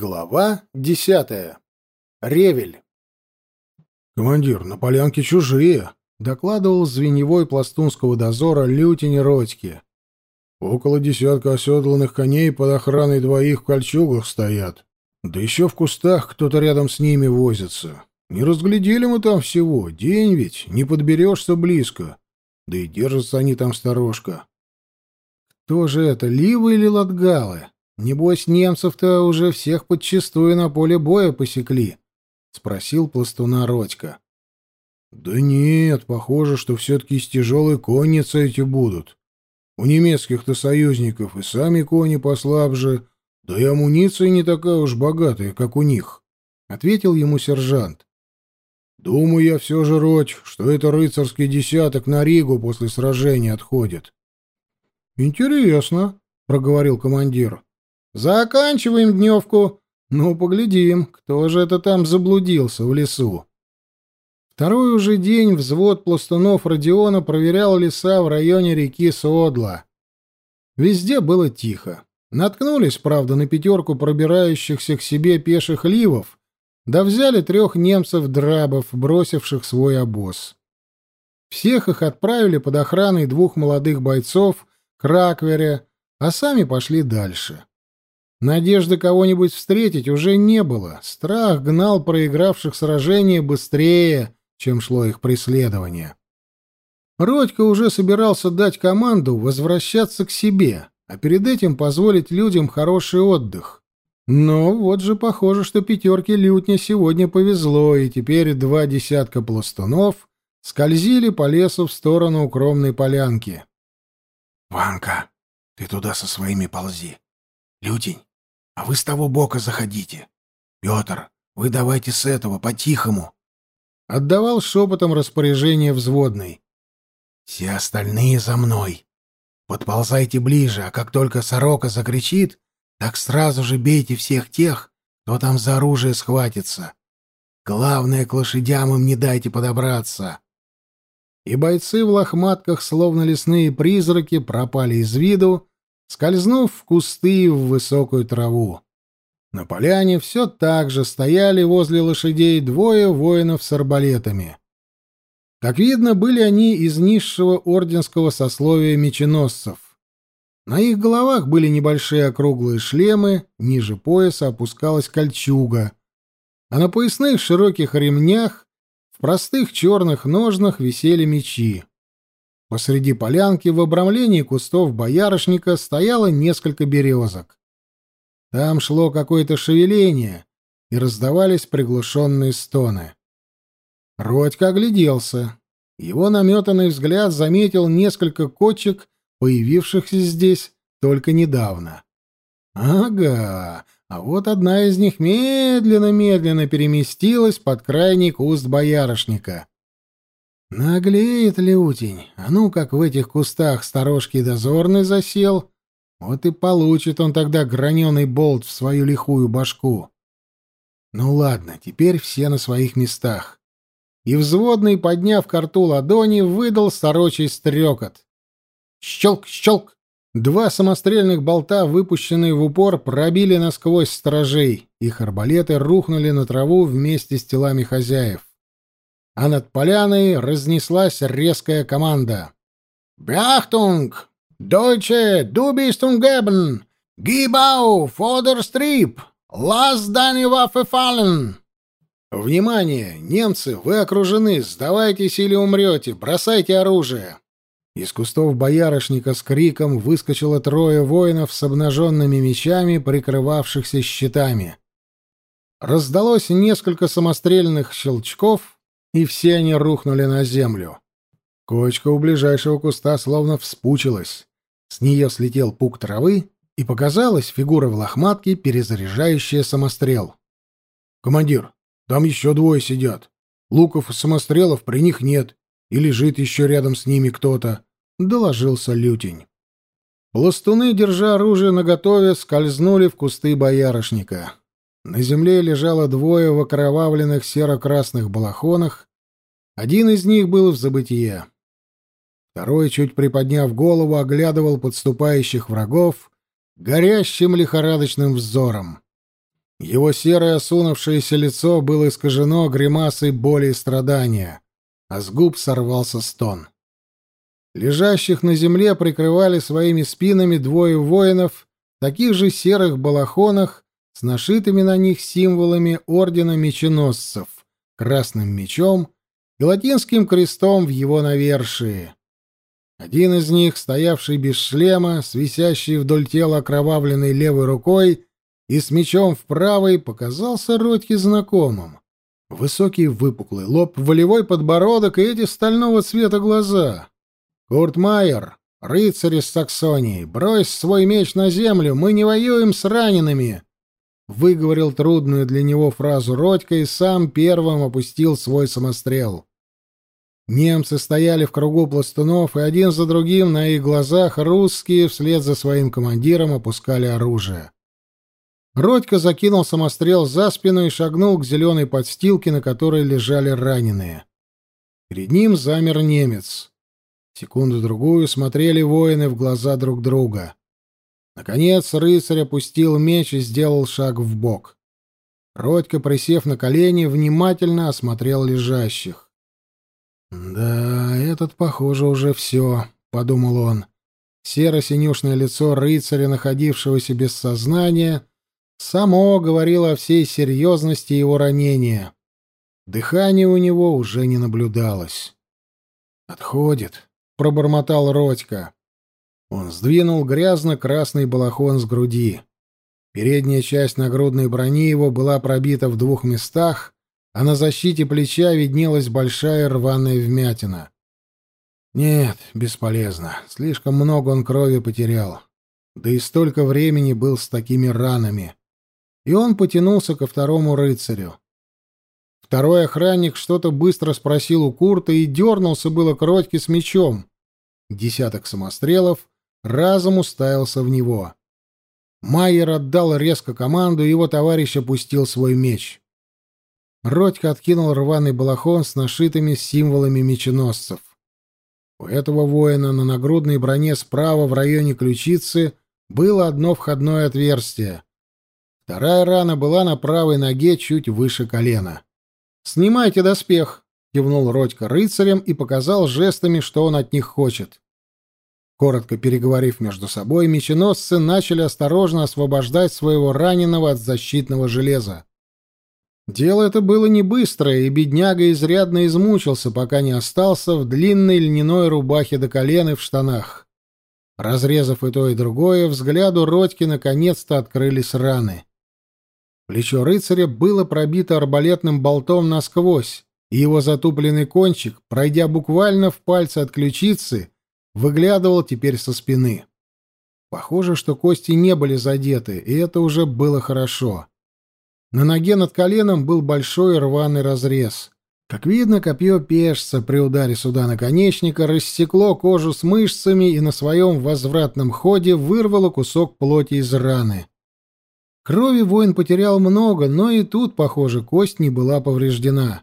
Глава десятая. Ревель. «Командир, на полянке чужие», — докладывал звеневой пластунского дозора Лютень Родьки. «Около десятка оседланных коней под охраной двоих в кольчугах стоят. Да еще в кустах кто-то рядом с ними возится. Не разглядели мы там всего. День ведь, не подберешься близко. Да и держатся они там сторожка». «Кто же это, Ливы или Латгалы?» Небось, немцев-то уже всех подчистую на поле боя посекли? — спросил пластуна Родька. — Да нет, похоже, что все-таки из тяжелой конницы эти будут. У немецких-то союзников и сами кони послабже, да и амуниция не такая уж богатая, как у них, — ответил ему сержант. — Думаю я все же, Родь, что это рыцарский десяток на Ригу после сражения отходит. — Интересно, — проговорил командир. Заканчиваем дневку. Ну, поглядим, кто же это там заблудился в лесу. Второй уже день взвод пластунов Родиона проверял леса в районе реки Содла. Везде было тихо. Наткнулись, правда, на пятерку пробирающихся к себе пеших ливов, да взяли трех немцев-драбов, бросивших свой обоз. Всех их отправили под охраной двух молодых бойцов к Раквере, а сами пошли дальше. Надежды кого-нибудь встретить уже не было. Страх гнал проигравших сражение быстрее, чем шло их преследование. Родька уже собирался дать команду возвращаться к себе, а перед этим позволить людям хороший отдых. Но вот же похоже, что пятерке лютня сегодня повезло, и теперь два десятка пластунов скользили по лесу в сторону укромной полянки. — Ванка, ты туда со своими ползи. Лютень, а вы с того бока заходите. Петр, вы давайте с этого, по-тихому. Отдавал шепотом распоряжение взводный. Все остальные за мной. Подползайте ближе, а как только сорока закричит, так сразу же бейте всех тех, кто там за оружие схватится. Главное, к лошадям им не дайте подобраться. И бойцы в лохматках, словно лесные призраки, пропали из виду, скользнув в кусты и в высокую траву. На поляне все так же стояли возле лошадей двое воинов с арбалетами. Как видно, были они из низшего орденского сословия меченосцев. На их головах были небольшие округлые шлемы, ниже пояса опускалась кольчуга, а на поясных широких ремнях в простых черных ножнах висели мечи. Посреди полянки в обрамлении кустов боярышника стояло несколько березок. Там шло какое-то шевеление, и раздавались приглушенные стоны. Родька огляделся. Его наметанный взгляд заметил несколько кочек, появившихся здесь только недавно. Ага, а вот одна из них медленно-медленно переместилась под крайний куст боярышника. Наглеет лютень. А ну, как в этих кустах сторожки дозорный засел, вот и получит он тогда граненый болт в свою лихую башку. Ну ладно, теперь все на своих местах. И взводный, подняв карту ладони, выдал сорочий стрекот. Щелк, щелк! Два самострельных болта, выпущенные в упор, пробили насквозь сторожей. Их арбалеты рухнули на траву вместе с телами хозяев а над поляной разнеслась резкая команда. «Бяхтунг! Auf, oder strip! Lass deine Waffe fallen!» «Внимание! Немцы, вы окружены! Сдавайтесь или умрете! Бросайте оружие!» Из кустов боярышника с криком выскочило трое воинов с обнаженными мечами, прикрывавшихся щитами. Раздалось несколько самострельных щелчков, и все они рухнули на землю. Кочка у ближайшего куста словно вспучилась. С нее слетел пук травы, и показалась фигура в лохматке, перезаряжающая самострел. «Командир, там еще двое сидят. Луков и самострелов при них нет, и лежит еще рядом с ними кто-то», — доложился Лютень. Пластуны, держа оружие наготове, скользнули в кусты боярышника. На земле лежало двое в окровавленных серо-красных балахонах. Один из них был в забытие. Второй, чуть приподняв голову, оглядывал подступающих врагов горящим лихорадочным взором. Его серое осунувшееся лицо было искажено гримасой боли и страдания, а с губ сорвался стон. Лежащих на земле прикрывали своими спинами двое воинов, таких же серых балахонах, с нашитыми на них символами ордена меченосцев, красным мечом и латинским крестом в его навершии. Один из них, стоявший без шлема, с висящей вдоль тела окровавленной левой рукой и с мечом в правой, показался Родьке знакомым. Высокий выпуклый лоб, волевой подбородок и эти стального цвета глаза. Курт Майер, рыцарь из Саксонии, брось свой меч на землю, мы не воюем с ранеными. Выговорил трудную для него фразу Родька и сам первым опустил свой самострел. Немцы стояли в кругу пластунов, и один за другим на их глазах русские вслед за своим командиром опускали оружие. Родька закинул самострел за спину и шагнул к зеленой подстилке, на которой лежали раненые. Перед ним замер немец. Секунду-другую смотрели воины в глаза друг друга. Наконец рыцарь опустил меч и сделал шаг в бок. Родька, присев на колени, внимательно осмотрел лежащих. «Да, этот, похоже, уже все», — подумал он. Серо-синюшное лицо рыцаря, находившегося без сознания, само говорило о всей серьезности его ранения. Дыхания у него уже не наблюдалось. «Отходит», — пробормотал Родька. Он сдвинул грязно-красный балахон с груди. Передняя часть нагрудной брони его была пробита в двух местах, а на защите плеча виднелась большая рваная вмятина. Нет, бесполезно. Слишком много он крови потерял. Да и столько времени был с такими ранами. И он потянулся ко второму рыцарю. Второй охранник что-то быстро спросил у Курта и дернулся было к Родьке с мечом. Десяток самострелов разом уставился в него. Майер отдал резко команду, и его товарищ опустил свой меч. Родька откинул рваный балахон с нашитыми символами меченосцев. У этого воина на нагрудной броне справа в районе ключицы было одно входное отверстие. Вторая рана была на правой ноге чуть выше колена. «Снимайте доспех!» — кивнул Родька рыцарем и показал жестами, что он от них хочет. Коротко переговорив между собой, меченосцы начали осторожно освобождать своего раненого от защитного железа. Дело это было не быстрое, и бедняга изрядно измучился, пока не остался в длинной льняной рубахе до колен и в штанах. Разрезав и то, и другое, взгляду Родьки наконец-то открылись раны. Плечо рыцаря было пробито арбалетным болтом насквозь, и его затупленный кончик, пройдя буквально в пальцы от ключицы, выглядывал теперь со спины. Похоже, что кости не были задеты, и это уже было хорошо. На ноге над коленом был большой рваный разрез. Как видно, копье пешца при ударе сюда наконечника рассекло кожу с мышцами и на своем возвратном ходе вырвало кусок плоти из раны. Крови воин потерял много, но и тут, похоже, кость не была повреждена.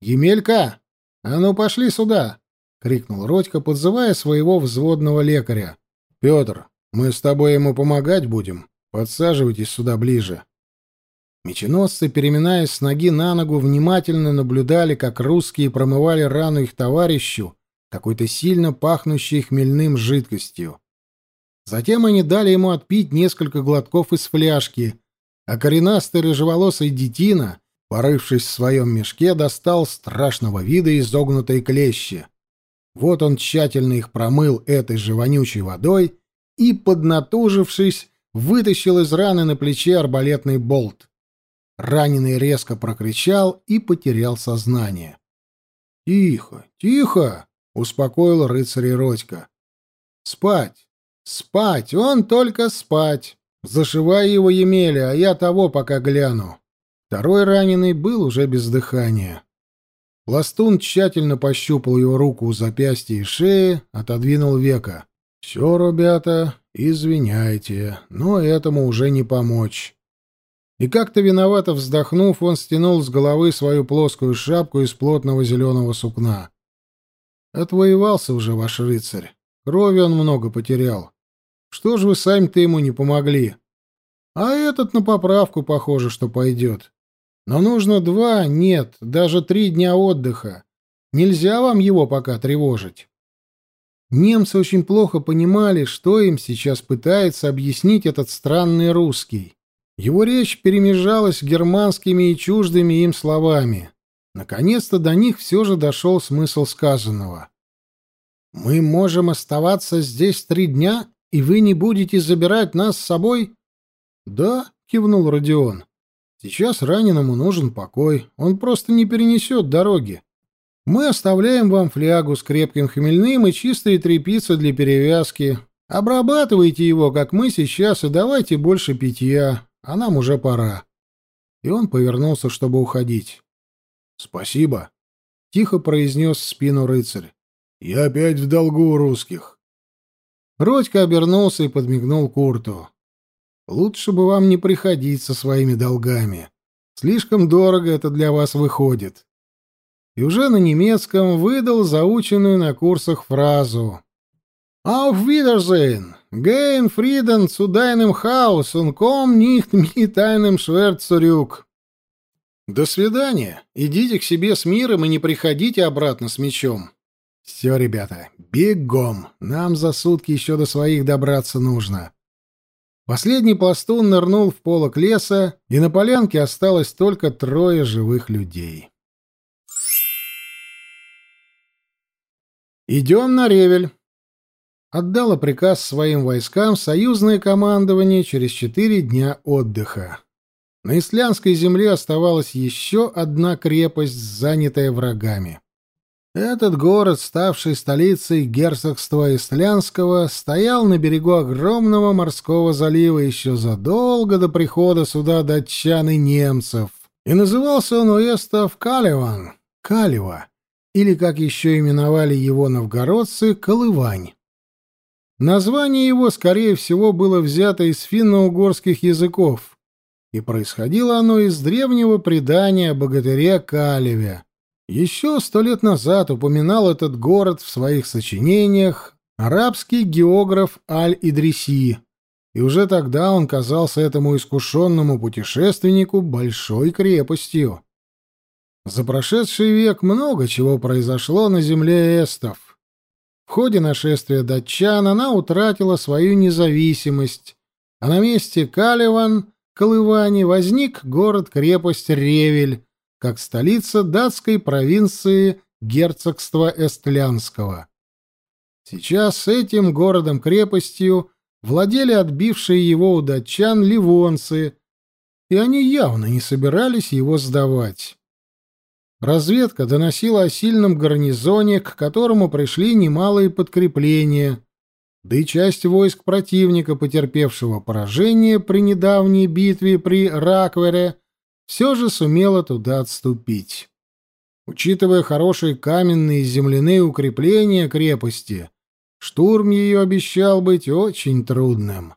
«Емелька, а ну пошли сюда!» — крикнул Родька, подзывая своего взводного лекаря. «Петр, мы с тобой ему помогать будем. Подсаживайтесь сюда ближе». Меченосцы, переминаясь с ноги на ногу, внимательно наблюдали, как русские промывали рану их товарищу какой-то сильно пахнущей хмельным жидкостью. Затем они дали ему отпить несколько глотков из фляжки, а коренастый рыжеволосый детина, порывшись в своем мешке, достал страшного вида изогнутые клещи. Вот он тщательно их промыл этой же вонючей водой и, поднатужившись, вытащил из раны на плече арбалетный болт. Раненый резко прокричал и потерял сознание. «Тихо, тихо!» — успокоил рыцарь Родька. «Спать! Спать! Он только спать! Зашивай его, Емеля, а я того пока гляну!» Второй раненый был уже без дыхания. Пластун тщательно пощупал его руку у запястья и шеи, отодвинул века. «Все, ребята, извиняйте, но этому уже не помочь. И как-то виновато вздохнув, он стянул с головы свою плоскую шапку из плотного зеленого сукна. «Отвоевался уже ваш рыцарь. Крови он много потерял. Что ж вы сами-то ему не помогли?» А этот на поправку, похоже, что пойдет. Но нужно два, нет, даже три дня отдыха. Нельзя вам его пока тревожить. Немцы очень плохо понимали, что им сейчас пытается объяснить этот странный русский. Его речь перемежалась германскими и чуждыми им словами. Наконец-то до них все же дошел смысл сказанного. «Мы можем оставаться здесь три дня, и вы не будете забирать нас с собой?» «Да», — кивнул Родион. «Сейчас раненому нужен покой. Он просто не перенесет дороги. Мы оставляем вам флягу с крепким хмельным и чистые тряпицы для перевязки. Обрабатывайте его, как мы сейчас, и давайте больше питья, а нам уже пора». И он повернулся, чтобы уходить. «Спасибо», — тихо произнес в спину рыцарь. «Я опять в долгу у русских». Родька обернулся и подмигнул Курту. «Лучше бы вам не приходить со своими долгами. Слишком дорого это для вас выходит». И уже на немецком выдал заученную на курсах фразу «Auf Wiedersehen! Gehen Frieden zu deinem Haus und komm nicht mit einem Schwert zurück!» «До свидания. Идите к себе с миром и не приходите обратно с мечом». «Все, ребята, бегом. Нам за сутки еще до своих добраться нужно». Последний пластун нырнул в полок леса, и на полянке осталось только трое живых людей. «Идем на ревель», — отдало приказ своим войскам союзное командование через четыре дня отдыха. На Исландской земле оставалась еще одна крепость, занятая врагами. Этот город, ставший столицей герцогства Исландского, стоял на берегу огромного морского залива еще задолго до прихода сюда датчан и немцев, и назывался он Уэстов Калеван, Калева, или, как еще именовали его новгородцы, Колывань. Название его, скорее всего, было взято из финно-угорских языков — и происходило оно из древнего предания о богатыре Калеве. Еще сто лет назад упоминал этот город в своих сочинениях арабский географ Аль-Идриси, и уже тогда он казался этому искушенному путешественнику большой крепостью. За прошедший век много чего произошло на земле эстов. В ходе нашествия датчан она утратила свою независимость, а на месте Калеван Колыване возник город-крепость Ревель, как столица датской провинции герцогства Эстлянского. Сейчас этим городом-крепостью владели отбившие его у датчан ливонцы, и они явно не собирались его сдавать. Разведка доносила о сильном гарнизоне, к которому пришли немалые подкрепления, да и часть войск противника, потерпевшего поражение при недавней битве при Раквере, все же сумела туда отступить. Учитывая хорошие каменные и земляные укрепления крепости, штурм ее обещал быть очень трудным.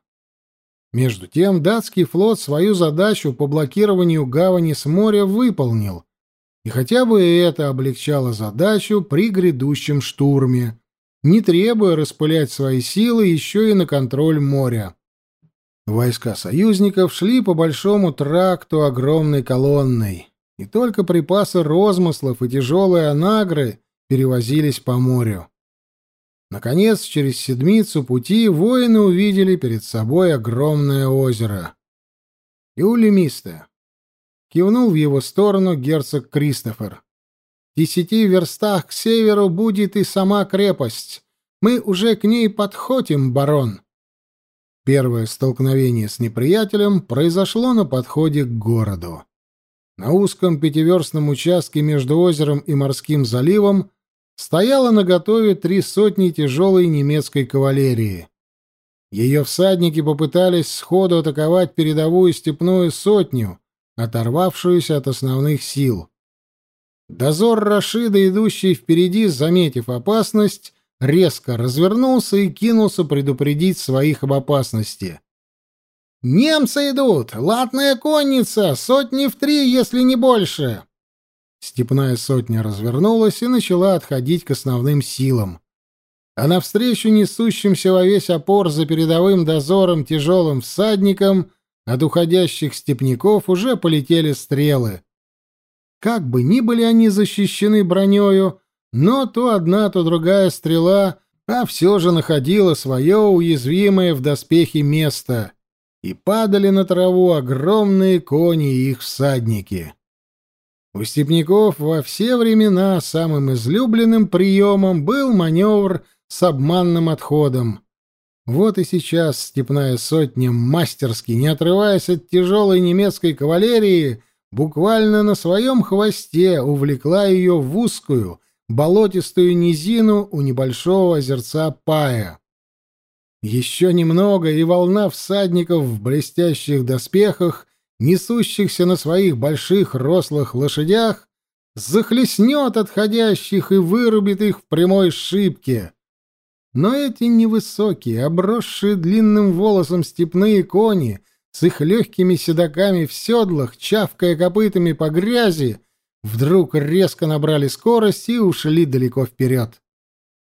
Между тем датский флот свою задачу по блокированию гавани с моря выполнил, и хотя бы это облегчало задачу при грядущем штурме, не требуя распылять свои силы еще и на контроль моря. Войска союзников шли по большому тракту огромной колонной, и только припасы розмыслов и тяжелые анагры перевозились по морю. Наконец, через седмицу пути воины увидели перед собой огромное озеро. «Иулемисте!» — кивнул в его сторону герцог Кристофер десяти верстах к северу будет и сама крепость. Мы уже к ней подходим, барон. Первое столкновение с неприятелем произошло на подходе к городу. На узком пятиверстном участке между озером и морским заливом стояло наготове три сотни тяжелой немецкой кавалерии. Ее всадники попытались сходу атаковать передовую степную сотню, оторвавшуюся от основных сил. Дозор Рашида, идущий впереди, заметив опасность, резко развернулся и кинулся предупредить своих об опасности. «Немцы идут! Латная конница! Сотни в три, если не больше!» Степная сотня развернулась и начала отходить к основным силам. А навстречу несущимся во весь опор за передовым дозором тяжелым всадникам от уходящих степняков уже полетели стрелы. Как бы ни были они защищены бронёю, но то одна, то другая стрела, а все же находила свое уязвимое в доспехе место, и падали на траву огромные кони и их всадники. У степняков во все времена самым излюбленным приемом был маневр с обманным отходом. Вот и сейчас степная сотня мастерски, не отрываясь от тяжелой немецкой кавалерии, буквально на своем хвосте увлекла ее в узкую, болотистую низину у небольшого озерца Пая. Еще немного, и волна всадников в блестящих доспехах, несущихся на своих больших рослых лошадях, захлестнет отходящих и вырубит их в прямой шибке. Но эти невысокие, обросшие длинным волосом степные кони с их легкими седаками в седлах, чавкая копытами по грязи, вдруг резко набрали скорость и ушли далеко вперед.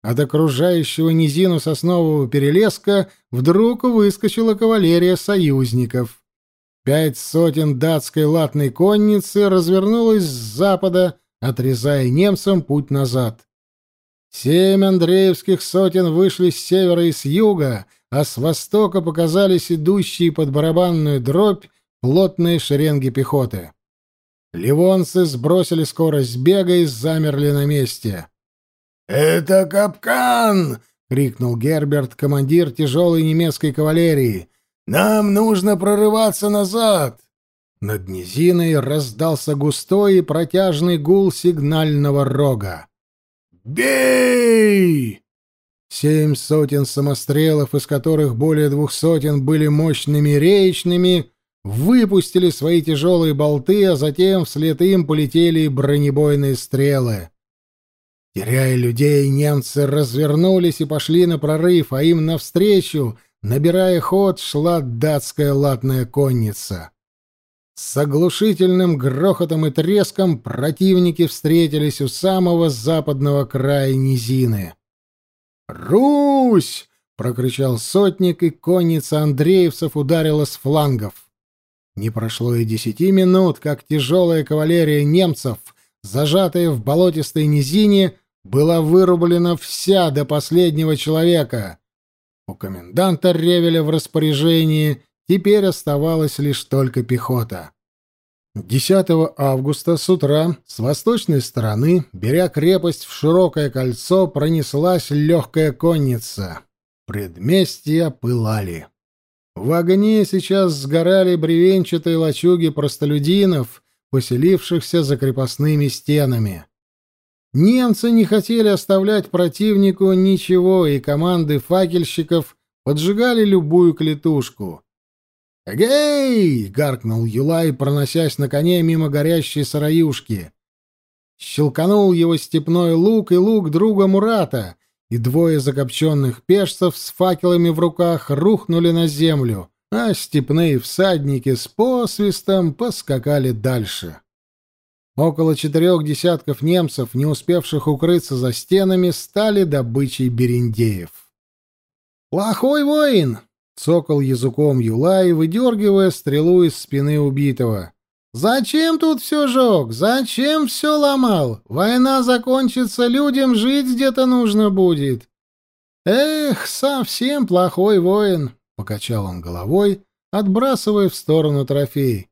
От окружающего низину соснового перелеска вдруг выскочила кавалерия союзников. Пять сотен датской латной конницы развернулась с запада, отрезая немцам путь назад. Семь андреевских сотен вышли с севера и с юга, а с востока показались идущие под барабанную дробь плотные шеренги пехоты. Ливонцы сбросили скорость бега и замерли на месте. «Это капкан!» — крикнул Герберт, командир тяжелой немецкой кавалерии. «Нам нужно прорываться назад!» Над низиной раздался густой и протяжный гул сигнального рога. «Бей!» Семь сотен самострелов, из которых более двух сотен были мощными речными, выпустили свои тяжелые болты, а затем вслед им полетели бронебойные стрелы. Теряя людей, немцы развернулись и пошли на прорыв, а им навстречу, набирая ход, шла датская латная конница. С оглушительным грохотом и треском противники встретились у самого западного края низины. «Русь!» — прокричал сотник, и конница андреевцев ударила с флангов. Не прошло и десяти минут, как тяжелая кавалерия немцев, зажатая в болотистой низине, была вырублена вся до последнего человека. У коменданта Ревеля в распоряжении теперь оставалась лишь только пехота. 10 августа с утра с восточной стороны, беря крепость в широкое кольцо, пронеслась легкая конница. Предместья пылали. В огне сейчас сгорали бревенчатые лачуги простолюдинов, поселившихся за крепостными стенами. Немцы не хотели оставлять противнику ничего, и команды факельщиков поджигали любую клетушку. «Эгей!» — гаркнул Юлай, проносясь на коне мимо горящей сараюшки. Щелканул его степной лук и лук друга Мурата, и двое закопченных пешцев с факелами в руках рухнули на землю, а степные всадники с посвистом поскакали дальше. Около четырех десятков немцев, не успевших укрыться за стенами, стали добычей бериндеев. «Плохой воин!» — цокал языком Юлай, выдергивая стрелу из спины убитого. «Зачем тут все жег? Зачем все ломал? Война закончится, людям жить где-то нужно будет». «Эх, совсем плохой воин!» — покачал он головой, отбрасывая в сторону трофей.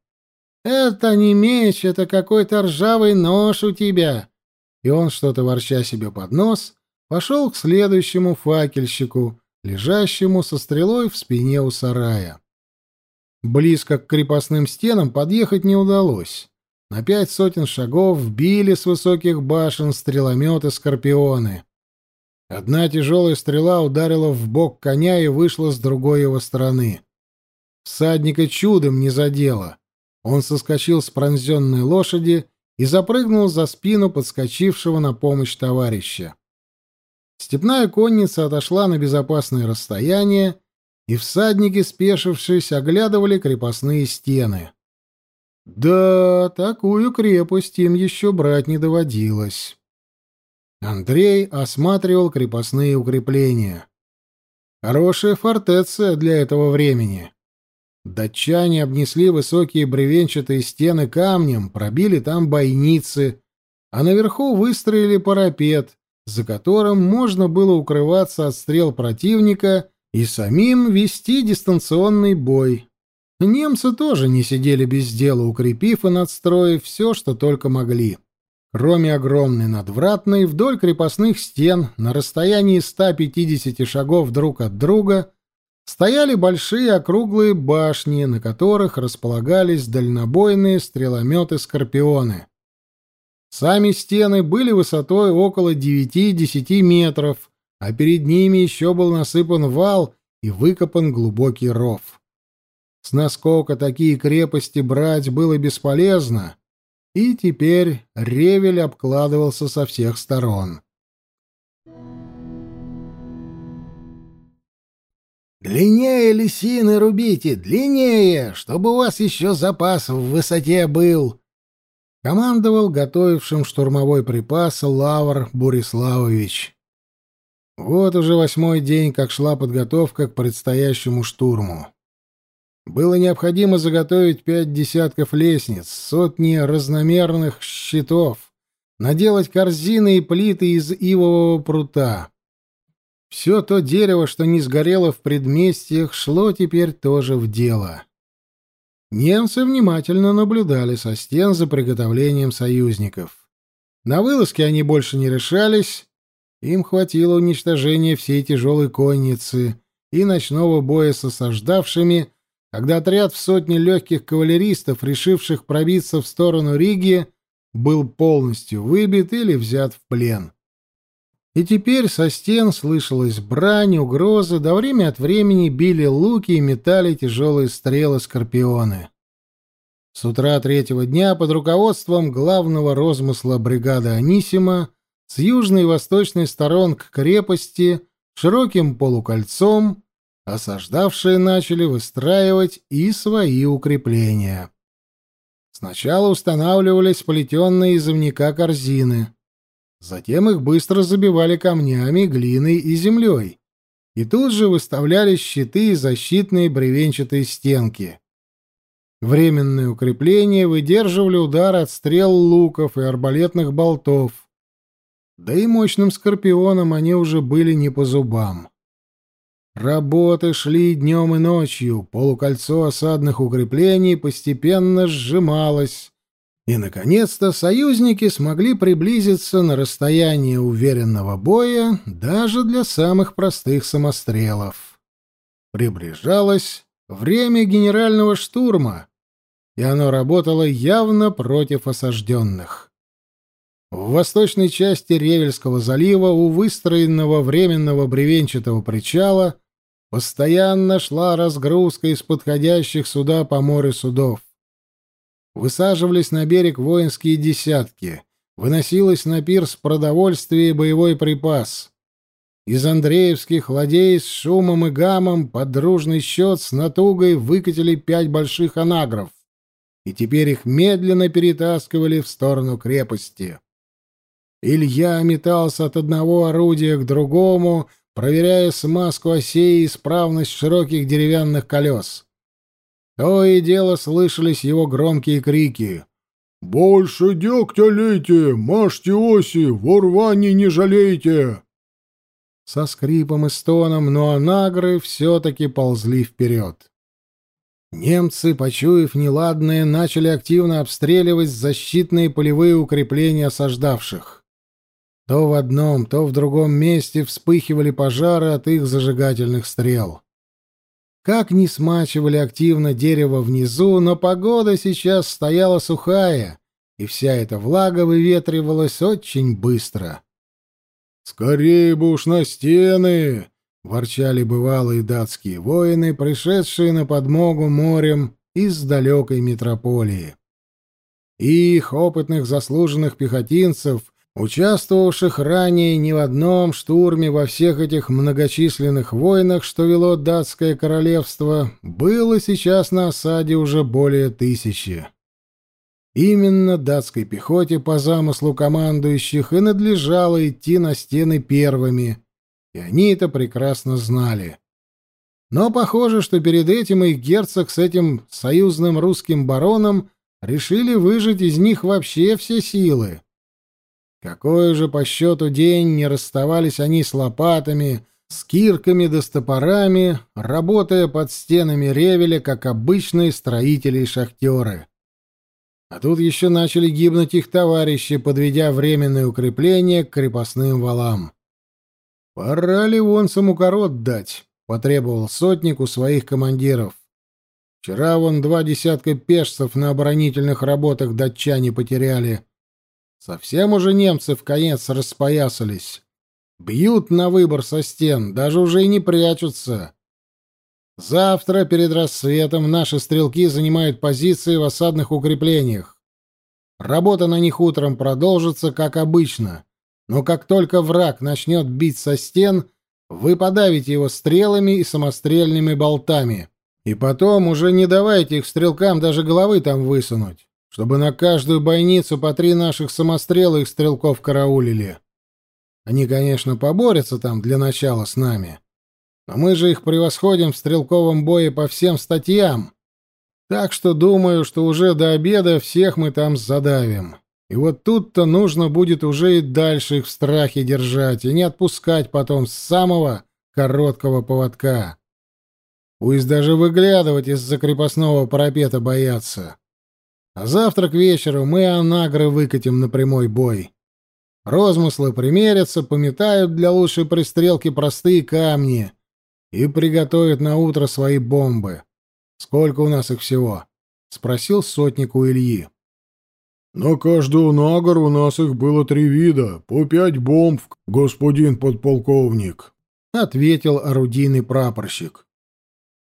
«Это не меч, это какой-то ржавый нож у тебя!» И он, что-то ворча себе под нос, пошел к следующему факельщику, лежащему со стрелой в спине у сарая. Близко к крепостным стенам подъехать не удалось. На пять сотен шагов вбили с высоких башен стрелометы «Скорпионы». Одна тяжелая стрела ударила в бок коня и вышла с другой его стороны. Всадника чудом не задела. Он соскочил с пронзенной лошади и запрыгнул за спину подскочившего на помощь товарища. Степная конница отошла на безопасное расстояние, и всадники, спешившись, оглядывали крепостные стены. Да, такую крепость им еще брать не доводилось. Андрей осматривал крепостные укрепления. Хорошая фортеция для этого времени. Датчане обнесли высокие бревенчатые стены камнем, пробили там бойницы, а наверху выстроили парапет, за которым можно было укрываться от стрел противника и самим вести дистанционный бой. Немцы тоже не сидели без дела, укрепив и надстроив все, что только могли. Кроме огромной надвратной, вдоль крепостных стен, на расстоянии 150 шагов друг от друга, стояли большие округлые башни, на которых располагались дальнобойные стрелометы-скорпионы. Сами стены были высотой около 9-10 метров, а перед ними еще был насыпан вал и выкопан глубокий ров. С наскока такие крепости брать было бесполезно, и теперь ревель обкладывался со всех сторон. «Длиннее лисины рубите, длиннее, чтобы у вас еще запас в высоте был!» Командовал готовившим штурмовой припас Лавр Буриславович. Вот уже восьмой день, как шла подготовка к предстоящему штурму. Было необходимо заготовить пять десятков лестниц, сотни разномерных щитов, наделать корзины и плиты из ивового прута. Все то дерево, что не сгорело в предместьях, шло теперь тоже в дело. Немцы внимательно наблюдали со стен за приготовлением союзников. На вылазки они больше не решались, им хватило уничтожения всей тяжелой конницы и ночного боя с осаждавшими, когда отряд в сотни легких кавалеристов, решивших пробиться в сторону Риги, был полностью выбит или взят в плен. И теперь со стен слышалась брань, угрозы, до время от времени били луки и метали тяжелые стрелы скорпионы. С утра третьего дня под руководством главного розмысла бригады Анисима с южной и восточной сторон к крепости широким полукольцом осаждавшие начали выстраивать и свои укрепления. Сначала устанавливались плетенные из овняка корзины, затем их быстро забивали камнями, глиной и землей, и тут же выставлялись щиты и защитные бревенчатые стенки. Временные укрепления выдерживали удар от стрел луков и арбалетных болтов, да и мощным скорпионам они уже были не по зубам. Работы шли днем и ночью, полукольцо осадных укреплений постепенно сжималось, и, наконец-то, союзники смогли приблизиться на расстояние уверенного боя даже для самых простых самострелов. Приближалось время генерального штурма, и оно работало явно против осажденных. В восточной части Ревельского залива у выстроенного временного бревенчатого причала Постоянно шла разгрузка из подходящих сюда по морю судов. Высаживались на берег воинские десятки, выносилось на пирс продовольствие и боевой припас. Из Андреевских ладей с шумом и гамом под дружный счет с натугой выкатили пять больших анагров, и теперь их медленно перетаскивали в сторону крепости. Илья метался от одного орудия к другому, проверяя смазку осей и исправность широких деревянных колес. То и дело слышались его громкие крики. «Больше дегтя лейте! Мажьте оси! В рвании не жалейте!» Со скрипом и стоном, но анагры все-таки ползли вперед. Немцы, почуяв неладное, начали активно обстреливать защитные полевые укрепления осаждавших. То в одном, то в другом месте вспыхивали пожары от их зажигательных стрел. Как ни смачивали активно дерево внизу, но погода сейчас стояла сухая, и вся эта влага выветривалась очень быстро. «Скорее бы уж на стены!» — ворчали бывалые датские воины, пришедшие на подмогу морем из далекой метрополии. Их, опытных заслуженных пехотинцев, участвовавших ранее ни в одном штурме во всех этих многочисленных войнах, что вело датское королевство, было сейчас на осаде уже более тысячи. Именно датской пехоте по замыслу командующих и надлежало идти на стены первыми, и они это прекрасно знали. Но похоже, что перед этим их герцог с этим союзным русским бароном решили выжать из них вообще все силы. Какой же по счету день не расставались они с лопатами, с кирками да с работая под стенами ревеля, как обычные строители и шахтеры. А тут еще начали гибнуть их товарищи, подведя временное укрепление к крепостным валам. «Пора ливонцам укорот дать», — потребовал сотник у своих командиров. «Вчера вон два десятка пешцев на оборонительных работах датчане потеряли. Совсем уже немцы в конец распоясались. Бьют на выбор со стен, даже уже и не прячутся. Завтра перед рассветом наши стрелки занимают позиции в осадных укреплениях. Работа на них утром продолжится, как обычно, но как только враг начнет бить со стен, вы подавите его стрелами и самострельными болтами. И потом уже не давайте их стрелкам даже головы там высунуть, чтобы на каждую бойницу по три наших самострела их стрелков караулили. Они, конечно, поборются там для начала с нами, но мы же их превосходим в стрелковом бое по всем статьям. Так что думаю, что уже до обеда всех мы там задавим. И вот тут-то нужно будет уже и дальше их в страхе держать и не отпускать потом с самого короткого поводка. Пусть даже выглядывать из-за крепостного парапета боятся. А завтра к вечеру мы анагры выкатим на прямой бой. Розмыслы примерятся, пометают для лучшей пристрелки простые камни и приготовят на утро свои бомбы. Сколько у нас их всего? спросил сотник у Ильи. На каждую нагор у нас их было три вида, по пять бомб, господин подполковник, ответил орудийный прапорщик.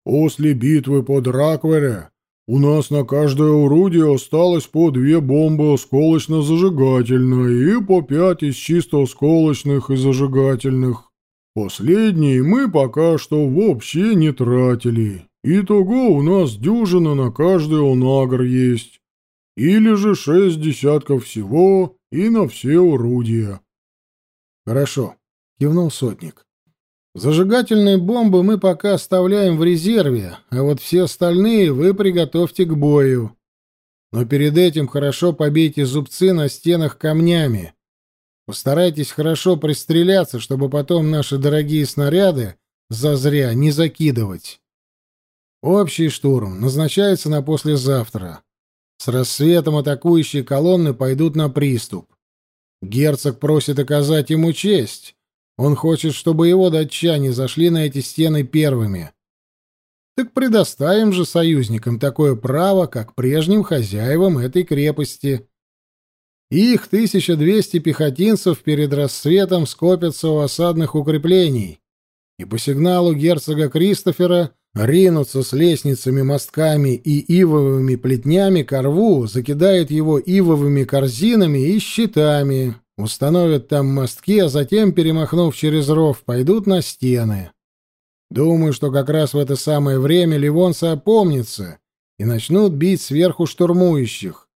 После битвы под Раквере у нас на каждое орудие осталось по две бомбы осколочно-зажигательные и по пять из чисто осколочных и зажигательных. Последние мы пока что вообще не тратили. Итого у нас дюжина на каждый онагр есть. Или же шесть десятков всего и на все орудия. Хорошо, кивнул сотник. Зажигательные бомбы мы пока оставляем в резерве, а вот все остальные вы приготовьте к бою. Но перед этим хорошо побейте зубцы на стенах камнями. Постарайтесь хорошо пристреляться, чтобы потом наши дорогие снаряды зазря не закидывать. Общий штурм назначается на послезавтра. С рассветом атакующие колонны пойдут на приступ. Герцог просит оказать ему честь, он хочет, чтобы его датчане зашли на эти стены первыми. Так предоставим же союзникам такое право, как прежним хозяевам этой крепости. Их 1200 пехотинцев перед рассветом скопятся у осадных укреплений, и по сигналу герцога Кристофера ринутся с лестницами, мостками и ивовыми плетнями к рву, закидают его ивовыми корзинами и щитами, Установят там мостки, а затем, перемахнув через ров, пойдут на стены. Думаю, что как раз в это самое время ливонцы опомнятся и начнут бить сверху штурмующих.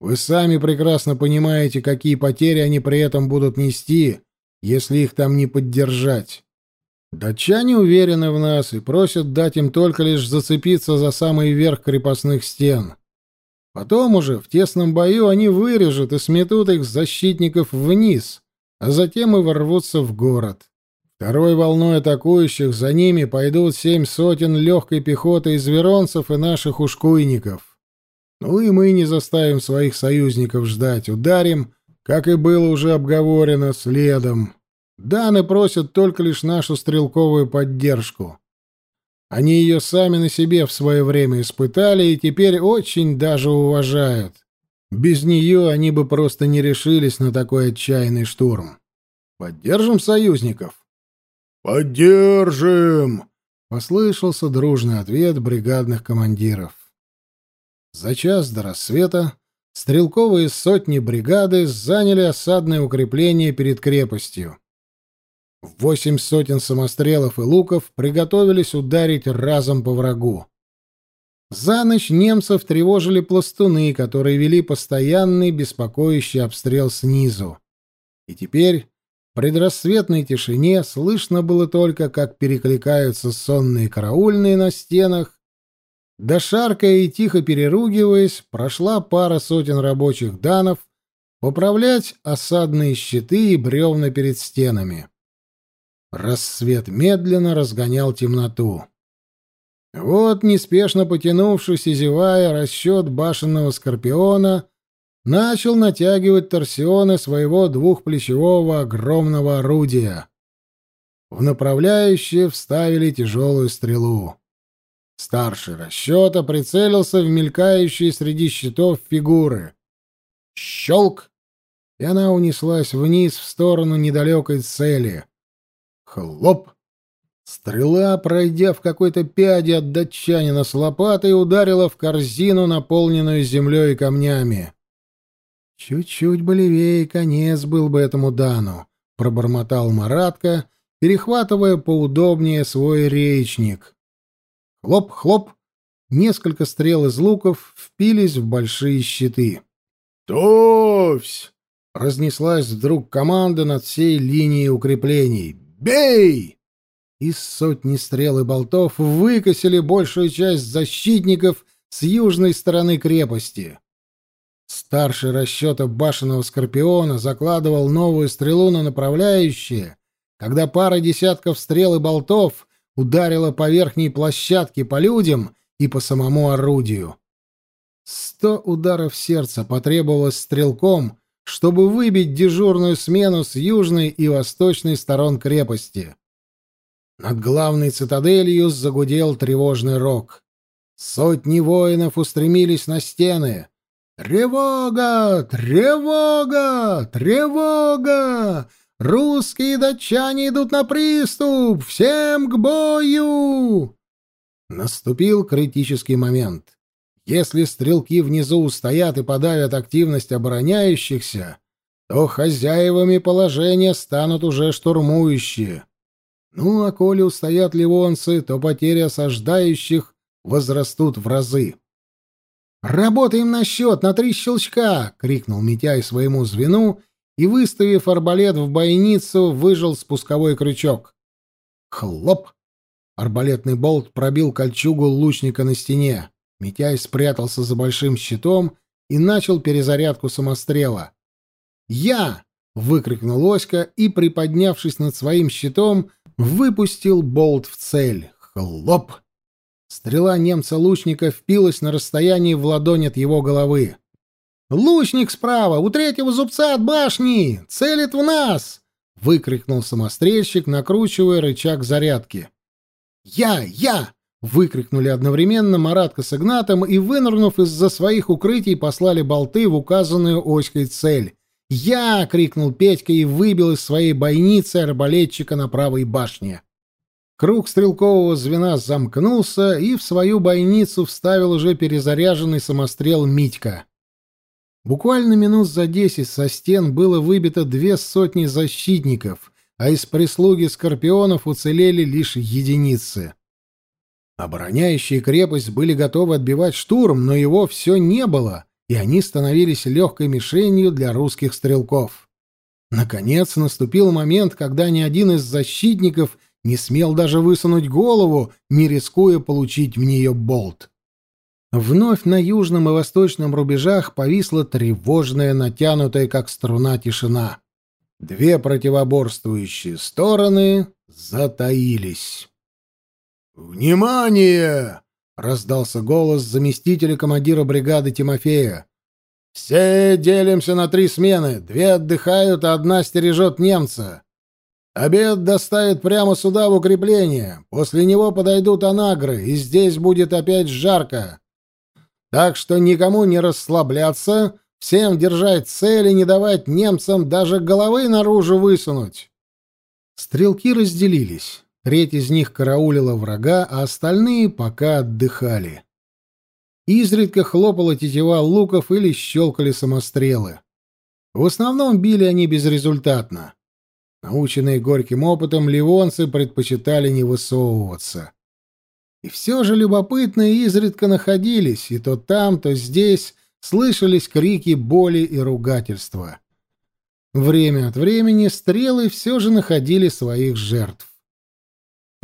Вы сами прекрасно понимаете, какие потери они при этом будут нести, если их там не поддержать. Датчане уверены в нас и просят дать им только лишь зацепиться за самый верх крепостных стен. Потом уже в тесном бою они вырежут и сметут их защитников вниз, а затем и ворвутся в город. Второй волной атакующих за ними пойдут семь сотен легкой пехоты из веронцев и наших ушкуйников. Ну и мы не заставим своих союзников ждать, ударим, как и было уже обговорено, следом. Даны просят только лишь нашу стрелковую поддержку. Они ее сами на себе в свое время испытали и теперь очень даже уважают. Без нее они бы просто не решились на такой отчаянный штурм. Поддержим союзников? Поддержим! Послышался дружный ответ бригадных командиров. За час до рассвета стрелковые сотни бригады заняли осадное укрепление перед крепостью. Восемь сотен самострелов и луков приготовились ударить разом по врагу. За ночь немцев тревожили пластуны, которые вели постоянный беспокоящий обстрел снизу. И теперь предрассветной тишине слышно было только, как перекликаются сонные караульные на стенах, да шаркая и тихо переругиваясь, прошла пара сотен рабочих данов поправлять осадные щиты и бревна перед стенами. Рассвет медленно разгонял темноту. Вот, неспешно потянувшись и зевая, расчет башенного скорпиона начал натягивать торсионы своего двухплечевого огромного орудия. В направляющее вставили тяжелую стрелу. Старший расчета прицелился в мелькающие среди щитов фигуры. Щелк! И она унеслась вниз в сторону недалекой цели. Хлоп! Стрела, пройдя в какой-то пяде от датчанина с лопатой, ударила в корзину, наполненную землей и камнями. Чуть-чуть бы левее конец был бы этому Дану, пробормотал Маратка, перехватывая поудобнее свой речник. Хлоп-хлоп, несколько стрел из луков впились в большие щиты. «Товсь!» — разнеслась вдруг команда над всей линией укреплений. «Бей!» Из сотни стрел и болтов выкосили большую часть защитников с южной стороны крепости. Старший расчета башенного скорпиона закладывал новую стрелу на направляющее, когда пара десятков стрел и болтов ударила по верхней площадке по людям и по самому орудию. Сто ударов сердца потребовалось стрелком, чтобы выбить дежурную смену с южной и восточной сторон крепости. Над главной цитаделью загудел тревожный рог. Сотни воинов устремились на стены. «Тревога! Тревога! Тревога! Русские и датчане идут на приступ! Всем к бою!» Наступил критический момент. Если стрелки внизу устоят и подавят активность обороняющихся, то хозяевами положения станут уже штурмующие. Ну, а коли устоят ливонцы, то потери осаждающих возрастут в разы. «Работаем на счет, на три щелчка!» — крикнул Митяй своему звену и, выставив арбалет в бойницу, выжил спусковой крючок. Хлоп! Арбалетный болт пробил кольчугу лучника на стене. Митяй спрятался за большим щитом и начал перезарядку самострела. «Я!» — выкрикнул Оська и, приподнявшись над своим щитом, выпустил болт в цель. Хлоп! Стрела немца-лучника впилась на расстоянии в ладонь от его головы. «Лучник справа, у третьего зубца от башни! Целит в нас!» — выкрикнул самострельщик, накручивая рычаг зарядки. «Я! Я!» — выкрикнули одновременно Маратка с Игнатом и, вынырнув из-за своих укрытий, послали болты в указанную Оськой цель. «Я!» — крикнул Петька и выбил из своей бойницы арбалетчика на правой башне. Круг стрелкового звена замкнулся, и в свою бойницу вставил уже перезаряженный самострел Митька. Буквально минут за десять со стен было выбито две сотни защитников, а из прислуги скорпионов уцелели лишь единицы. Обороняющие крепость были готовы отбивать штурм, но его все не было, и они становились легкой мишенью для русских стрелков. Наконец наступил момент, когда ни один из защитников не смел даже высунуть голову, не рискуя получить в нее болт. Вновь на южном и восточном рубежах повисла тревожная, натянутая, как струна, тишина. Две противоборствующие стороны затаились. «Внимание!» — раздался голос заместителя командира бригады Тимофея. «Все делимся на три смены. Две отдыхают, а одна стережет немца. Обед доставят прямо сюда в укрепление. После него подойдут анагры, и здесь будет опять жарко. Так что никому не расслабляться, всем держать цель и не давать немцам даже головы наружу высунуть. Стрелки разделились. Треть из них караулила врага, а остальные пока отдыхали. Изредка хлопала тетива луков или щелкали самострелы. В основном били они безрезультатно. Наученные горьким опытом, ливонцы предпочитали не высовываться. И все же любопытные изредка находились, и то там, то здесь слышались крики боли и ругательства. время от времени стрелы все же находили своих жертв.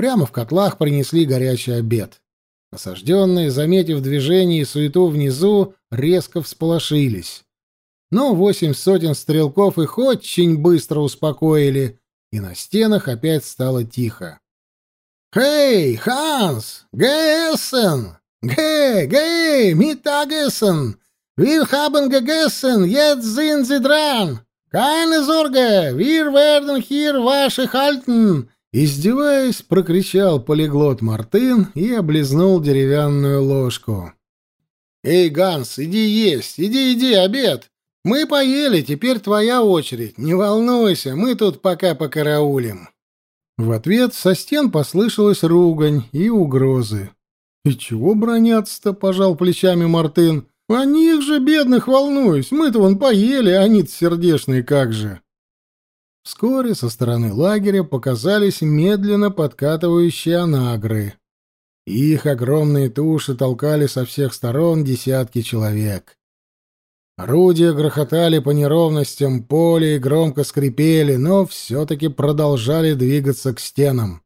Прямо в котлах принесли горячий обед. Осажденные, заметив движение и суету внизу, резко всполошились. Но восемь сотен стрелков их очень быстро успокоили, и на стенах опять стало тихо. «Хей, Ханс! Гессен! Ге, ге, Митагессен! Wir haben gegessen, jetzt sind sie dran! Keine Sorge, wir ваши halten!» Издеваясь, прокричал полиглот Мартын и облизнул деревянную ложку. «Эй, Ганс, иди есть, иди, иди, обед! Мы поели, теперь твоя очередь. Не волнуйся, мы тут пока покараулим». В ответ со стен послышалась ругань и угрозы. «И чего бронятся-то?» — пожал плечами Мартын. «О них же, бедных, волнуюсь. Мы-то вон поели, а они-то сердешные как же». Вскоре со стороны лагеря показались медленно подкатывающие анагры. Их огромные туши толкали со всех сторон десятки человек. Орудия грохотали по неровностям поля и громко скрипели, но все-таки продолжали двигаться к стенам.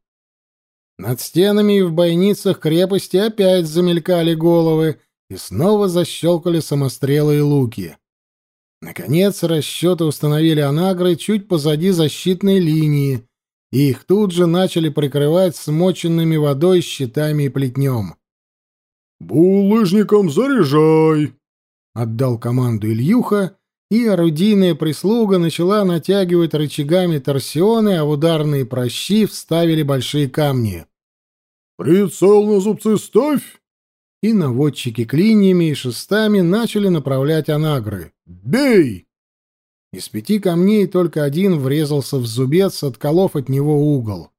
Над стенами и в бойницах крепости опять замелькали головы и снова защелкали самострелы и луки. Наконец расчеты установили анагры чуть позади защитной линии, и их тут же начали прикрывать смоченными водой щитами и плетнем. «Булыжником заряжай!» — отдал команду Ильюха, и орудийная прислуга начала натягивать рычагами торсионы, а в ударные прощи вставили большие камни. «Прицел на зубцы ставь!» и наводчики клиньями и шестами начали направлять анагры. «Бей!» Из пяти камней только один врезался в зубец, отколов от него угол.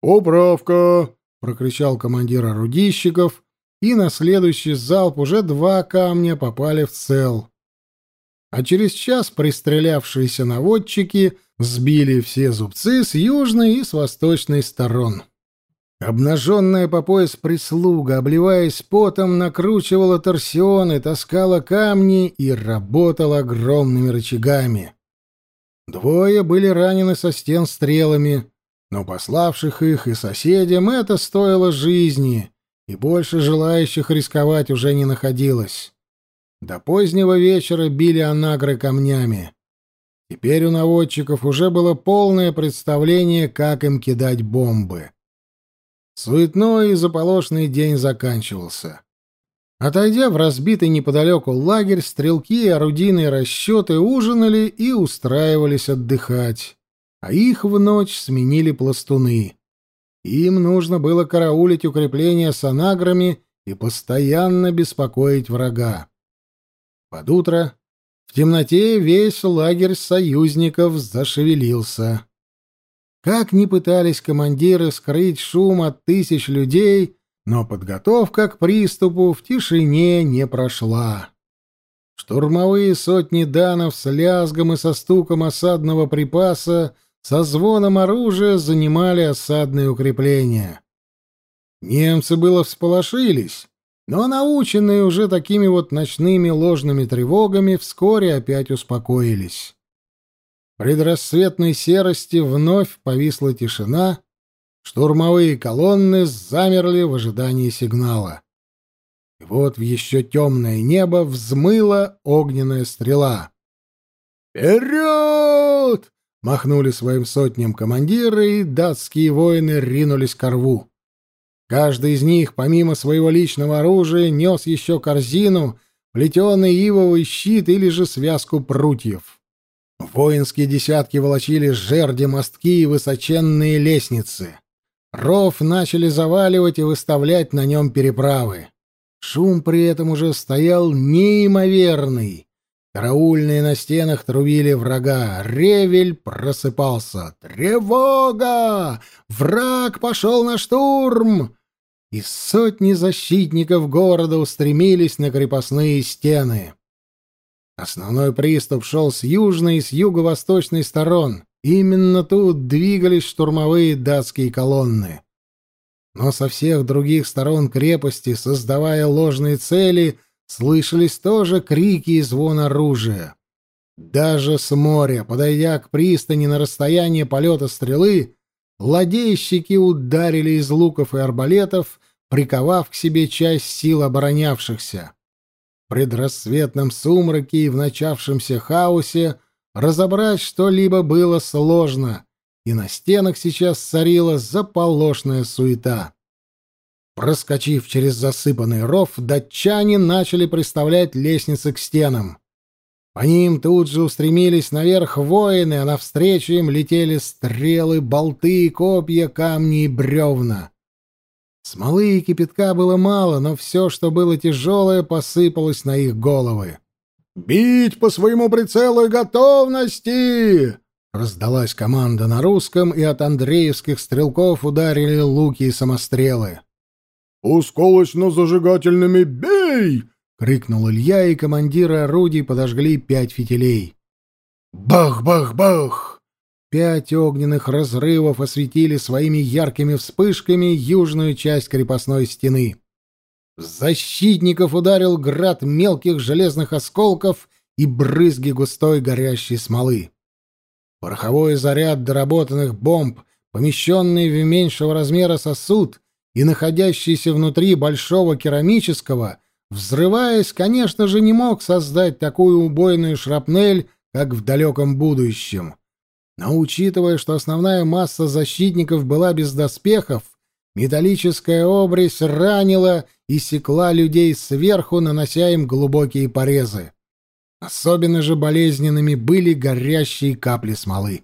«Поправка!» — прокричал командир орудийщиков, и на следующий залп уже два камня попали в цел. А через час пристрелявшиеся наводчики сбили все зубцы с южной и с восточной сторон. Обнаженная по пояс прислуга, обливаясь потом, накручивала торсионы, таскала камни и работала огромными рычагами. Двое были ранены со стен стрелами, но пославших их и соседям это стоило жизни, и больше желающих рисковать уже не находилось. До позднего вечера били анагры камнями. Теперь у наводчиков уже было полное представление, как им кидать бомбы. Суетной и заполошный день заканчивался. Отойдя в разбитый неподалеку лагерь, стрелки и орудийные расчеты ужинали и устраивались отдыхать, а их в ночь сменили пластуны. Им нужно было караулить укрепления с анаграми и постоянно беспокоить врага. Под утро в темноте весь лагерь союзников зашевелился. Как ни пытались командиры скрыть шум от тысяч людей, но подготовка к приступу в тишине не прошла. Штурмовые сотни данов с лязгом и со стуком осадного припаса со звоном оружия занимали осадные укрепления. Немцы было всполошились, но наученные уже такими вот ночными ложными тревогами вскоре опять успокоились предрассветной серости вновь повисла тишина, штурмовые колонны замерли в ожидании сигнала. И вот в еще темное небо взмыла огненная стрела. «Вперед!» — махнули своим сотням командиры, и датские воины ринулись к рву. Каждый из них, помимо своего личного оружия, нес еще корзину, плетеный ивовый щит или же связку прутьев. Воинские десятки волочили жерди, мостки и высоченные лестницы. Ров начали заваливать и выставлять на нем переправы. Шум при этом уже стоял неимоверный. Караульные на стенах трубили врага. Ревель просыпался. «Тревога! Враг пошел на штурм!» И сотни защитников города устремились на крепостные стены. Основной приступ шел с южной и с юго-восточной сторон. Именно тут двигались штурмовые датские колонны. Но со всех других сторон крепости, создавая ложные цели, слышались тоже крики и звон оружия. Даже с моря, подойдя к пристани на расстояние полета стрелы, ладейщики ударили из луков и арбалетов, приковав к себе часть сил оборонявшихся. Предрассветном сумраке и в начавшемся хаосе разобрать что-либо было сложно, и на стенах сейчас царила заполошная суета. Проскочив через засыпанный ров, датчане начали приставлять лестницы к стенам. По ним тут же устремились наверх воины, а навстречу им летели стрелы, болты, копья, камни и бревна. Смолы и кипятка было мало, но все, что было тяжелое, посыпалось на их головы. «Бить по своему прицелу и готовности!» Раздалась команда на русском, и от андреевских стрелков ударили луки и самострелы. «Усколочно-зажигательными бей!» — крикнул Илья, и командиры орудий подожгли пять фитилей. Бах-бах-бах! Пять огненных разрывов осветили своими яркими вспышками южную часть крепостной стены. Защитников ударил град мелких железных осколков и брызги густой горящей смолы. Пороховой заряд доработанных бомб, помещенный в меньшего размера сосуд и находящийся внутри большого керамического — взрываясь, конечно же, не мог создать такую убойную шрапнель, как в далеком будущем. Но учитывая, что основная масса защитников была без доспехов, металлическая обрезь ранила и секла людей сверху, нанося им глубокие порезы. Особенно же болезненными были горящие капли смолы.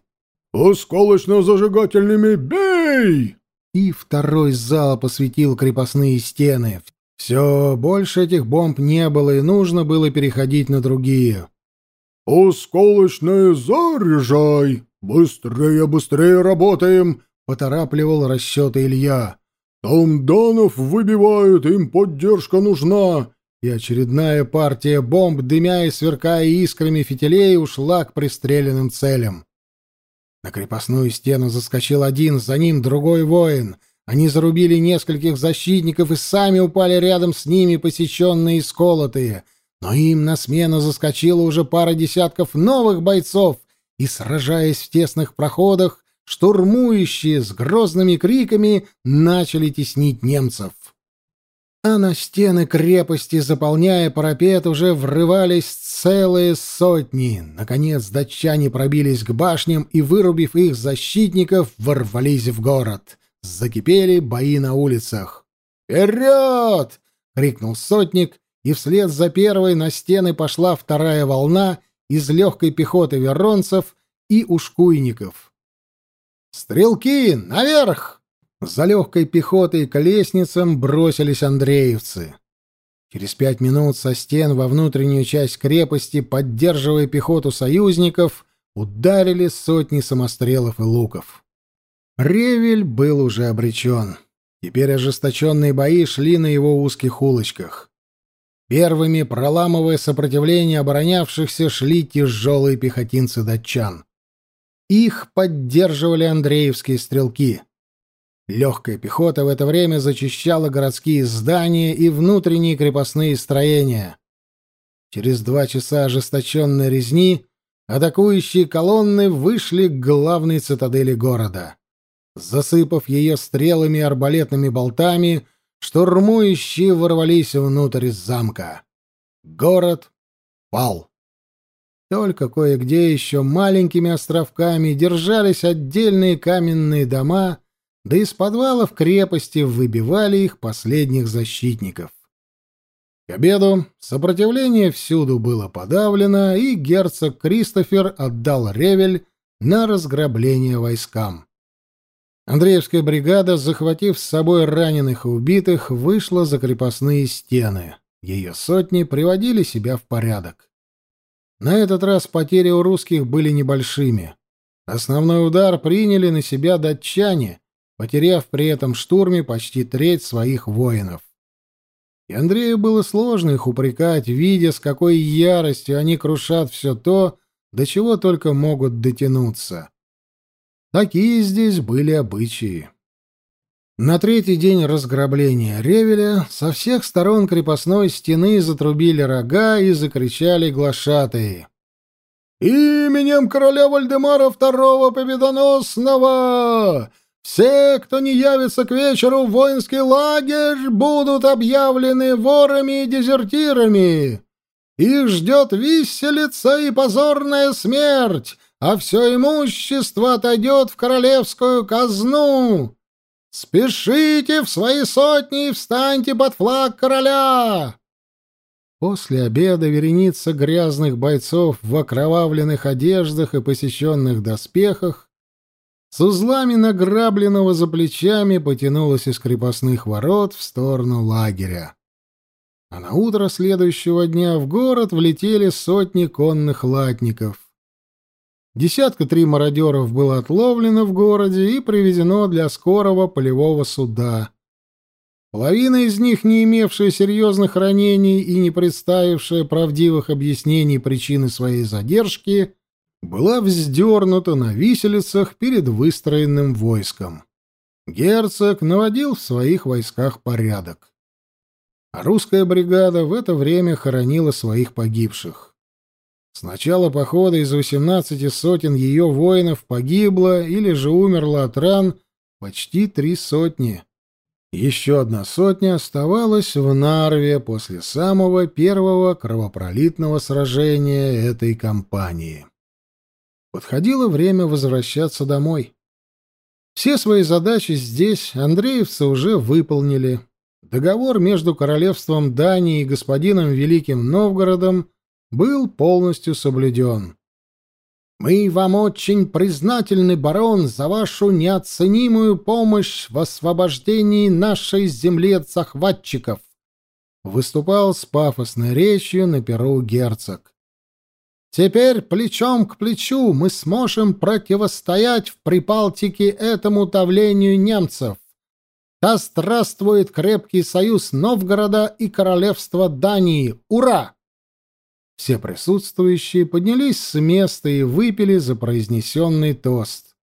«Осколочно-зажигательными бей!» И второй залп осветил крепостные стены. Все, больше этих бомб не было, и нужно было переходить на другие. «Осколочные заряжай! Быстрее, быстрее работаем!» — поторапливал расчеты Илья. «Там данов выбивают, им поддержка нужна!» И очередная партия бомб, дымя и сверкая искрами фитилей, ушла к пристреленным целям. На крепостную стену заскочил один, за ним другой воин. Они зарубили нескольких защитников и сами упали рядом с ними, посеченные и сколотые. Но им на смену заскочила уже пара десятков новых бойцов, и, сражаясь в тесных проходах, штурмующие с грозными криками начали теснить немцев. А на стены крепости, заполняя парапет, уже врывались целые сотни. Наконец датчане пробились к башням и, вырубив их защитников, ворвались в город. Закипели бои на улицах. «Вперед!» — крикнул сотник, и вслед за первой на стены пошла вторая волна из легкой пехоты веронцев и ушкуйников. «Стрелки! Наверх!» За легкой пехотой к лестницам бросились андреевцы. Через пять минут со стен во внутреннюю часть крепости, поддерживая пехоту союзников, ударили сотни самострелов и луков. Ревель был уже обречен. Теперь ожесточенные бои шли на его узких улочках. Первыми, проламывая сопротивление оборонявшихся, шли тяжелые пехотинцы датчан. Их поддерживали андреевские стрелки. Легкая пехота в это время зачищала городские здания и внутренние крепостные строения. Через два часа ожесточенной резни атакующие колонны вышли к главной цитадели города. Засыпав ее стрелами и арбалетными болтами, штурмующие ворвались внутрь замка. Город пал. Только кое-где еще маленькими островками держались отдельные каменные дома, да из подвалов крепости выбивали их последних защитников. К обеду сопротивление всюду было подавлено, и герцог Кристофер отдал Ревель на разграбление войскам. Андреевская бригада, захватив с собой раненых и убитых, вышла за крепостные стены. Ее сотни приводили себя в порядок. На этот раз потери у русских были небольшими. Основной удар приняли на себя датчане, потеряв при этом штурме почти треть своих воинов. И Андрею было сложно их упрекать, видя, с какой яростью они крушат все то, до чего только могут дотянуться. Такие здесь были обычаи. На третий день разграбления Ревеля со всех сторон крепостной стены затрубили рога и закричали глашатые. Именем короля Вальдемара II Победоносного! Все, кто не явится к вечеру в воинский лагерь, будут объявлены ворами и дезертирами. Их ждет виселица и позорная смерть, а все имущество отойдет в королевскую казну. Спешите в свои сотни и встаньте под флаг короля!» После обеда вереница грязных бойцов в окровавленных одеждах и посещенных доспехах с узлами награбленного за плечами потянулась из крепостных ворот в сторону лагеря. А на утро следующего дня в город влетели сотни конных латников. Десятка три мародеров было отловлено в городе и привезено для скорого полевого суда — Половина из них, не имевшая серьезных ранений и не представившая правдивых объяснений причины своей задержки, была вздернута на виселицах перед выстроенным войском. Герцог наводил в своих войсках порядок. А русская бригада в это время хоронила своих погибших. С начала похода из 18 сотен ее воинов погибло или же умерло от ран почти три сотни. Еще одна сотня оставалась в Нарве после самого первого кровопролитного сражения этой кампании. Подходило время возвращаться домой. Все свои задачи здесь андреевцы уже выполнили. Договор между королевством Дании и господином Великим Новгородом был полностью соблюден. Мы вам очень признательны, барон, за вашу неоценимую помощь в освобождении нашей земли от захватчиков. Выступал с пафосной речью на перу герцог. Теперь плечом к плечу мы сможем противостоять в Прибалтике этому давлению немцев. Да здравствует крепкий союз Новгорода и королевства Дании! Ура! Все присутствующие поднялись с места и выпили за произнесенный тост.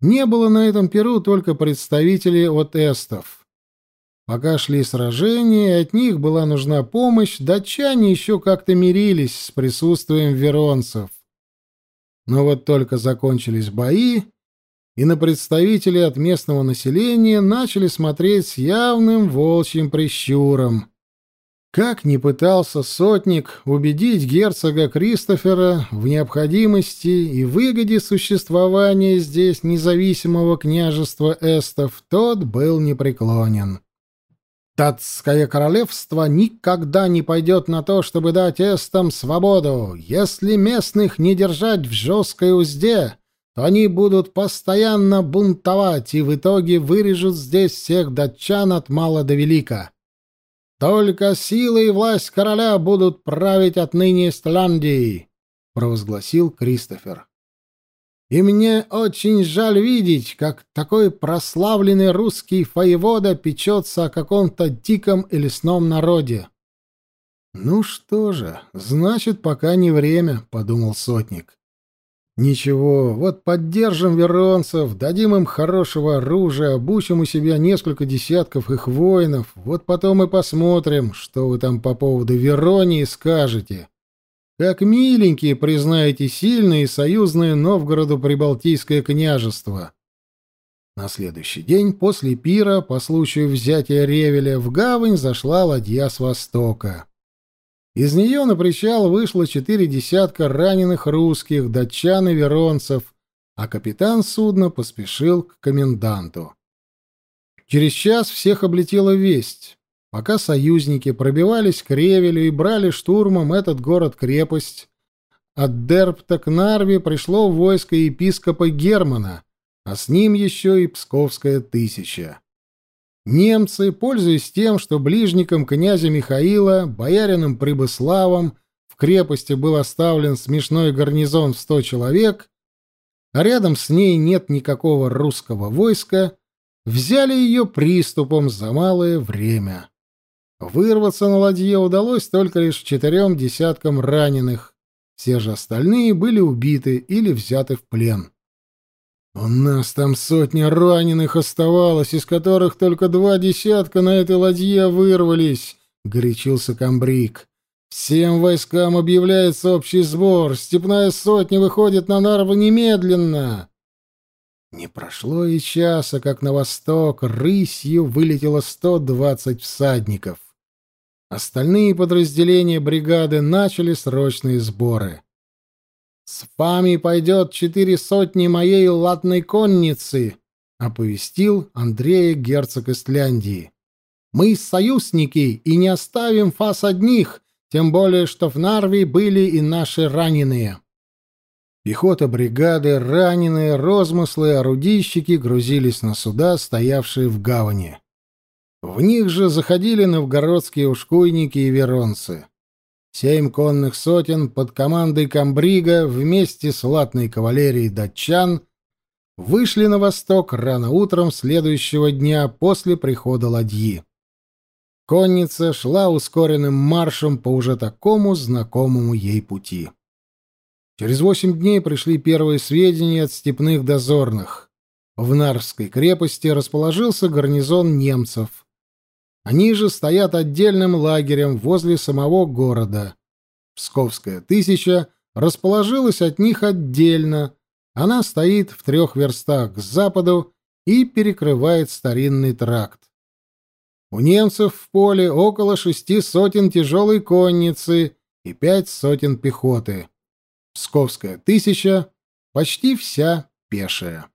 Не было на этом перу только представителей от эстов. Пока шли сражения, и от них была нужна помощь, датчане еще как-то мирились с присутствием веронцев. Но вот только закончились бои, и на представителей от местного населения начали смотреть с явным волчьим прищуром. Как ни пытался сотник убедить герцога Кристофера в необходимости и выгоде существования здесь независимого княжества эстов, тот был непреклонен. Татское королевство никогда не пойдет на то, чтобы дать эстам свободу. Если местных не держать в жесткой узде, то они будут постоянно бунтовать и в итоге вырежут здесь всех датчан от мала до велика. Только сила и власть короля будут править отныне Истляндией, провозгласил Кристофер. И мне очень жаль видеть, как такой прославленный русский воевода печется о каком-то диком и лесном народе. Ну что же, значит, пока не время, подумал сотник. Ничего, вот поддержим веронцев, дадим им хорошего оружия, обучим у себя несколько десятков их воинов, вот потом и посмотрим, что вы там по поводу Веронии скажете. Как миленькие признаете сильное и союзное Новгороду Прибалтийское княжество. На следующий день после пира по случаю взятия Ревеля в гавань зашла ладья с востока. Из нее на причал вышло четыре десятка раненых русских, датчан и веронцев, а капитан судна поспешил к коменданту. Через час всех облетела весть. Пока союзники пробивались к Ревелю и брали штурмом этот город-крепость, от Дерпта к Нарве пришло войско епископа Германа, а с ним еще и Псковская тысяча. Немцы, пользуясь тем, что ближником князя Михаила, боярином Прибыславом, в крепости был оставлен смешной гарнизон в сто человек, а рядом с ней нет никакого русского войска, взяли ее приступом за малое время. Вырваться на ладье удалось только лишь четырем десяткам раненых, все же остальные были убиты или взяты в плен. У нас там сотня раненых оставалось, из которых только два десятка на этой ладье вырвались, — горячился комбриг. Всем войскам объявляется общий сбор. Степная сотня выходит на Нарву немедленно. Не прошло и часа, как на восток рысью вылетело 120 всадников. Остальные подразделения бригады начали срочные сборы. «С вами пойдет четыре сотни моей латной конницы», — оповестил Андрея герцог Истляндии. «Мы союзники и не оставим вас одних, тем более, что в Нарве были и наши раненые». Пехота бригады, раненые, розмыслы, орудийщики грузились на суда, стоявшие в гавани. В них же заходили новгородские ушкуйники и веронцы. Семь конных сотен под командой Камбрига вместе с латной кавалерией датчан вышли на восток рано утром следующего дня после прихода ладьи. Конница шла ускоренным маршем по уже такому знакомому ей пути. Через восемь дней пришли первые сведения от степных дозорных. В Нарвской крепости расположился гарнизон немцев. Они же стоят отдельным лагерем возле самого города. Псковская тысяча расположилась от них отдельно. Она стоит в трех верстах к западу и перекрывает старинный тракт. У немцев в поле около шести сотен тяжелой конницы и пять сотен пехоты. Псковская тысяча почти вся пешая.